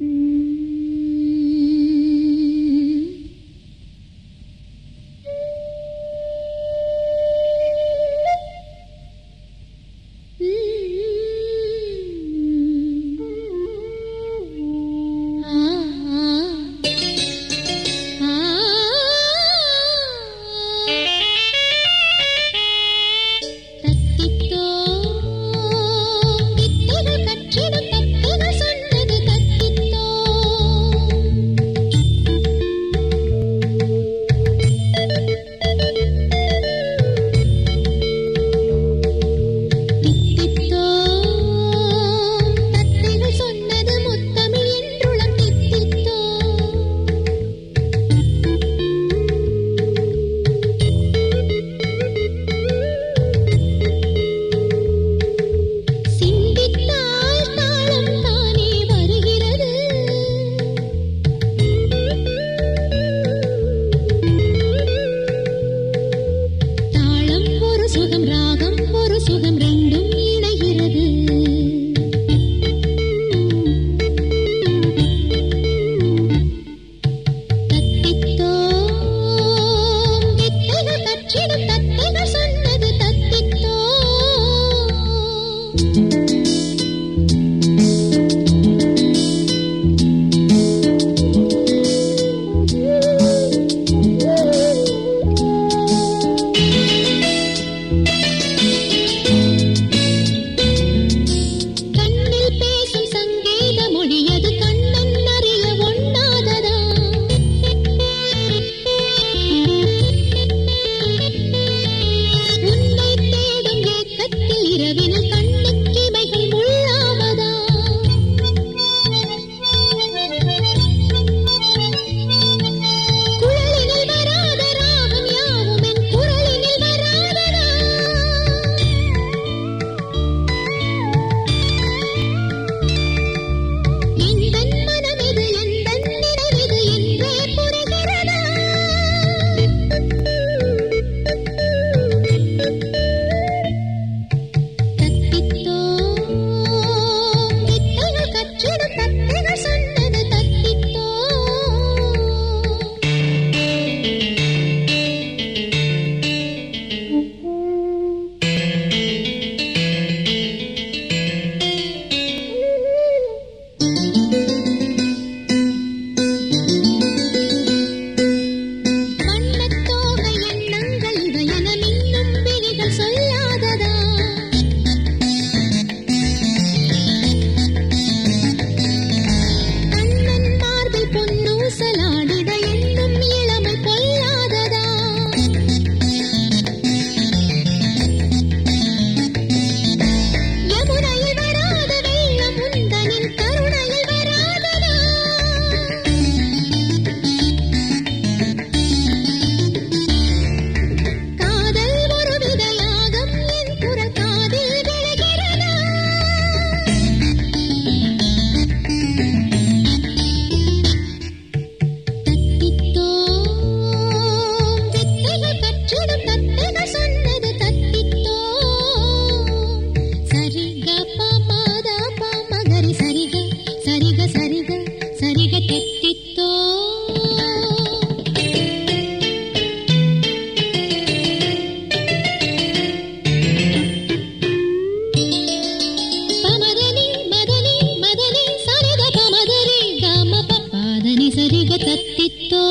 Mm. ಗತಿಗೋ